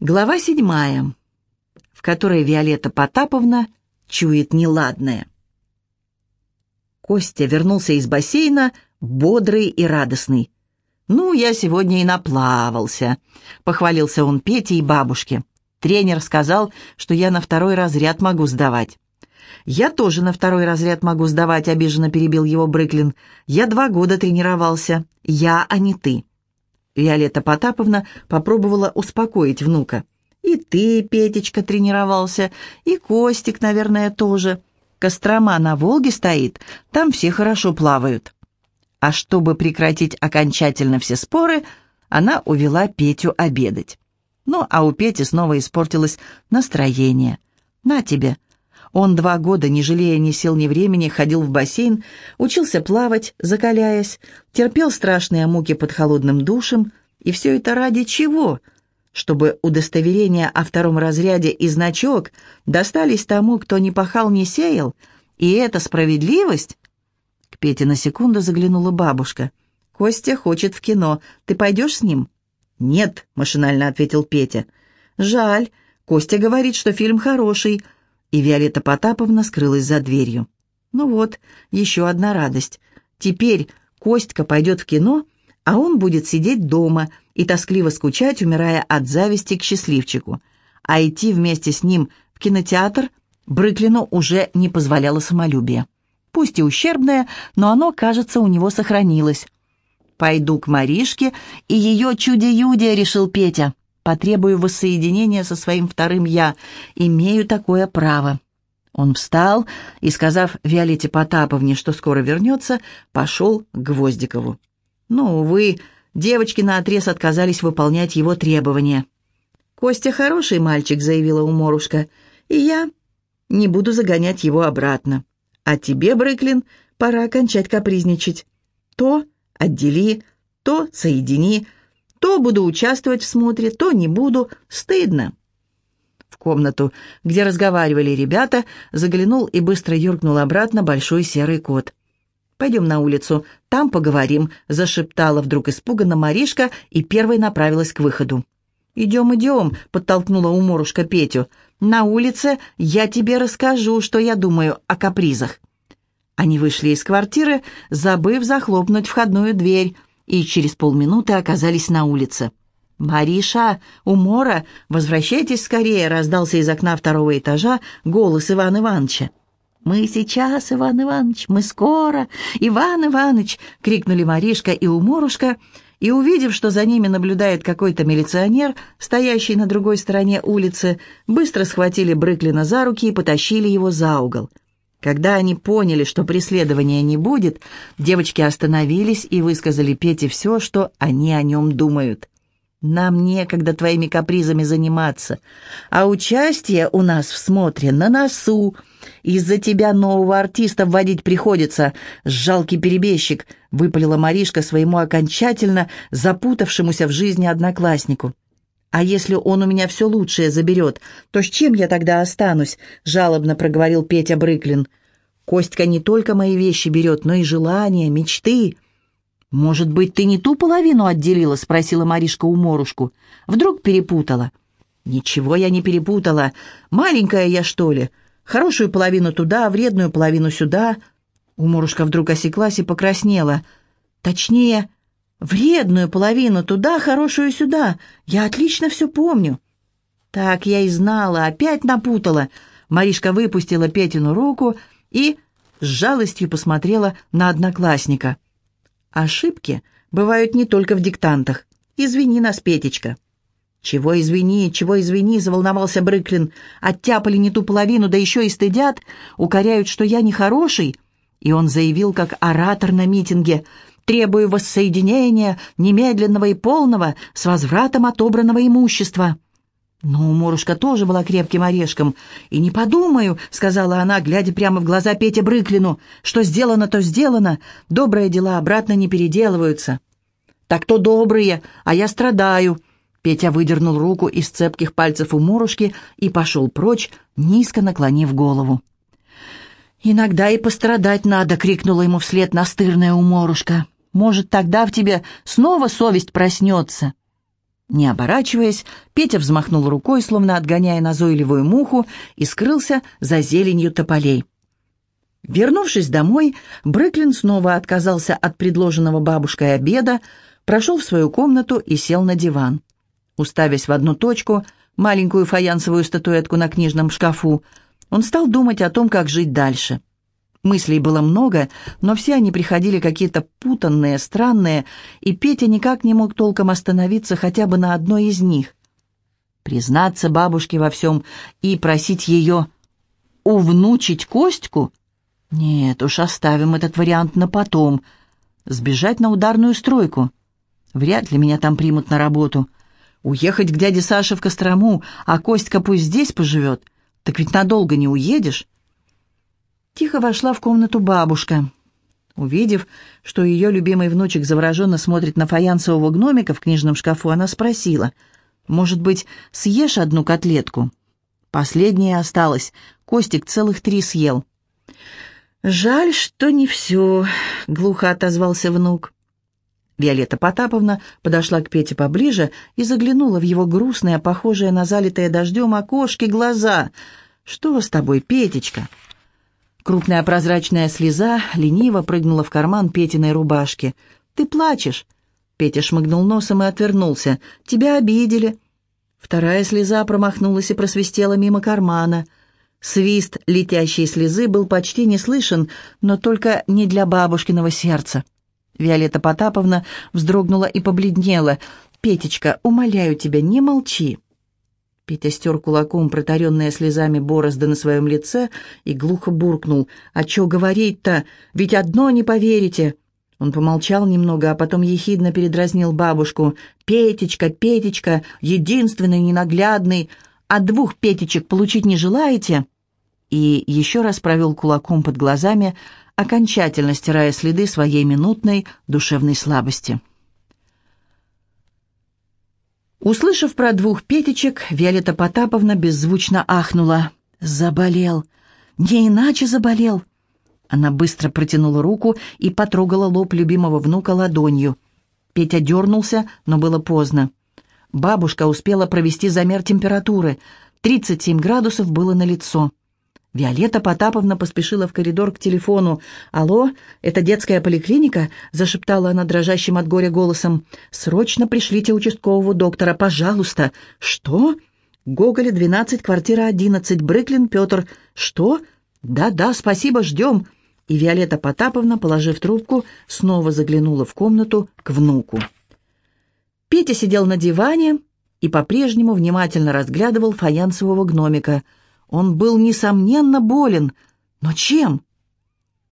Глава седьмая, в которой Виолетта Потаповна чует неладное. Костя вернулся из бассейна, бодрый и радостный. «Ну, я сегодня и наплавался», — похвалился он Пете и бабушке. «Тренер сказал, что я на второй разряд могу сдавать». «Я тоже на второй разряд могу сдавать», — обиженно перебил его Брыклин. «Я два года тренировался. Я, а не ты». Виолетта Потаповна попробовала успокоить внука. «И ты, Петечка, тренировался, и Костик, наверное, тоже. Кострома на Волге стоит, там все хорошо плавают». А чтобы прекратить окончательно все споры, она увела Петю обедать. Ну, а у Пети снова испортилось настроение. «На тебе». Он два года, не жалея ни сил, ни времени, ходил в бассейн, учился плавать, закаляясь, терпел страшные муки под холодным душем. И все это ради чего? Чтобы удостоверение о втором разряде и значок достались тому, кто не пахал, не сеял? И это справедливость? К Пете на секунду заглянула бабушка. «Костя хочет в кино. Ты пойдешь с ним?» «Нет», — машинально ответил Петя. «Жаль. Костя говорит, что фильм хороший и Виолетта Потаповна скрылась за дверью. Ну вот, еще одна радость. Теперь Костька пойдет в кино, а он будет сидеть дома и тоскливо скучать, умирая от зависти к счастливчику. А идти вместе с ним в кинотеатр Брыклину уже не позволяло самолюбие. Пусть и ущербное, но оно, кажется, у него сохранилось. «Пойду к Маришке и ее чуде-юде», — решил Петя. Потребую воссоединения со своим вторым «я». Имею такое право». Он встал и, сказав Виолетте Потаповне, что скоро вернется, пошел к Гвоздикову. Но, увы, девочки наотрез отказались выполнять его требования. «Костя хороший мальчик», — заявила уморушка, — «и я не буду загонять его обратно. А тебе, Брыклин, пора окончать капризничать. То отдели, то соедини, то буду участвовать в смотре, то не буду. Стыдно. В комнату, где разговаривали ребята, заглянул и быстро юркнул обратно большой серый кот. «Пойдем на улицу, там поговорим», — зашептала вдруг испуганно Маришка и первой направилась к выходу. «Идем, идем», — подтолкнула уморушка Петю. «На улице я тебе расскажу, что я думаю о капризах». Они вышли из квартиры, забыв захлопнуть входную дверь, и через полминуты оказались на улице. «Мариша, умора, возвращайтесь скорее!» — раздался из окна второго этажа голос Ивана Ивановича. «Мы сейчас, Иван Иванович, мы скоро! Иван Иванович!» — крикнули Маришка и Уморушка, и, увидев, что за ними наблюдает какой-то милиционер, стоящий на другой стороне улицы, быстро схватили Брыклина за руки и потащили его за угол. Когда они поняли, что преследования не будет, девочки остановились и высказали Пете все, что они о нем думают. «Нам некогда твоими капризами заниматься, а участие у нас в смотре на носу. Из-за тебя нового артиста вводить приходится, жалкий перебежчик», — выпалила Маришка своему окончательно запутавшемуся в жизни однокласснику. «А если он у меня все лучшее заберет, то с чем я тогда останусь?» — жалобно проговорил Петя Брыклин. «Костька не только мои вещи берет, но и желания, мечты». «Может быть, ты не ту половину отделила?» — спросила Маришка у Морушку. «Вдруг перепутала?» «Ничего я не перепутала. Маленькая я, что ли? Хорошую половину туда, вредную половину сюда». Уморушка вдруг осеклась и покраснела. «Точнее, Вредную половину туда, хорошую сюда. Я отлично все помню». «Так я и знала, опять напутала». Маришка выпустила Петину руку и с жалостью посмотрела на одноклассника. «Ошибки бывают не только в диктантах. Извини нас, Петечка». «Чего извини, чего извини», — заволновался Брыклин. «Оттяпали не ту половину, да еще и стыдят, укоряют, что я нехороший». И он заявил, как оратор на митинге, Требую воссоединения, немедленного и полного, с возвратом отобранного имущества». Но Морушка тоже была крепким орешком. «И не подумаю», — сказала она, глядя прямо в глаза Пете Брыклину, «что сделано, то сделано. Добрые дела обратно не переделываются». «Так то добрые, а я страдаю». Петя выдернул руку из цепких пальцев у Морушки и пошел прочь, низко наклонив голову. «Иногда и пострадать надо!» — крикнула ему вслед настырная уморушка. Может, тогда в тебе снова совесть проснется?» Не оборачиваясь, Петя взмахнул рукой, словно отгоняя назойливую муху, и скрылся за зеленью тополей. Вернувшись домой, Брэклин снова отказался от предложенного бабушкой обеда, прошел в свою комнату и сел на диван. Уставясь в одну точку, маленькую фаянсовую статуэтку на книжном шкафу, он стал думать о том, как жить дальше. Мыслей было много, но все они приходили какие-то путанные, странные, и Петя никак не мог толком остановиться хотя бы на одной из них. Признаться бабушке во всем и просить ее увнучить Костьку? Нет уж, оставим этот вариант на потом. Сбежать на ударную стройку? Вряд ли меня там примут на работу. Уехать к дяде Саше в Кострому, а Костька пусть здесь поживет. Так ведь надолго не уедешь. Тихо вошла в комнату бабушка. Увидев, что ее любимый внучек завороженно смотрит на фаянсового гномика в книжном шкафу, она спросила, «Может быть, съешь одну котлетку?» Последняя осталась. Костик целых три съел. «Жаль, что не все», — глухо отозвался внук. Виолетта Потаповна подошла к Пете поближе и заглянула в его грустные, похожие на залитые дождем окошки, глаза. «Что с тобой, Петечка?» Крупная прозрачная слеза лениво прыгнула в карман Петиной рубашки. «Ты плачешь?» Петя шмыгнул носом и отвернулся. «Тебя обидели». Вторая слеза промахнулась и просвистела мимо кармана. Свист летящей слезы был почти не слышен, но только не для бабушкиного сердца. Виолетта Потаповна вздрогнула и побледнела. «Петечка, умоляю тебя, не молчи». Петя стер кулаком протаренные слезами борозды на своем лице и глухо буркнул. «А чё говорить-то? Ведь одно не поверите!» Он помолчал немного, а потом ехидно передразнил бабушку. «Петечка, Петечка, единственный, ненаглядный, а двух Петечек получить не желаете?» И еще раз провел кулаком под глазами, окончательно стирая следы своей минутной душевной слабости. Услышав про двух петечек, Виолетта Потаповна беззвучно ахнула. «Заболел! Не иначе заболел!» Она быстро протянула руку и потрогала лоб любимого внука ладонью. Петя дернулся, но было поздно. Бабушка успела провести замер температуры. 37 градусов было на лицо. Виолетта Потаповна поспешила в коридор к телефону. «Алло, это детская поликлиника?» — зашептала она дрожащим от горя голосом. «Срочно пришлите участкового доктора, пожалуйста». «Что?» «Гоголя, 12, квартира 11, Брыклин Петр». «Что?» «Да-да, спасибо, ждем». И Виолетта Потаповна, положив трубку, снова заглянула в комнату к внуку. Петя сидел на диване и по-прежнему внимательно разглядывал фаянсового гномика — он был, несомненно, болен. Но чем?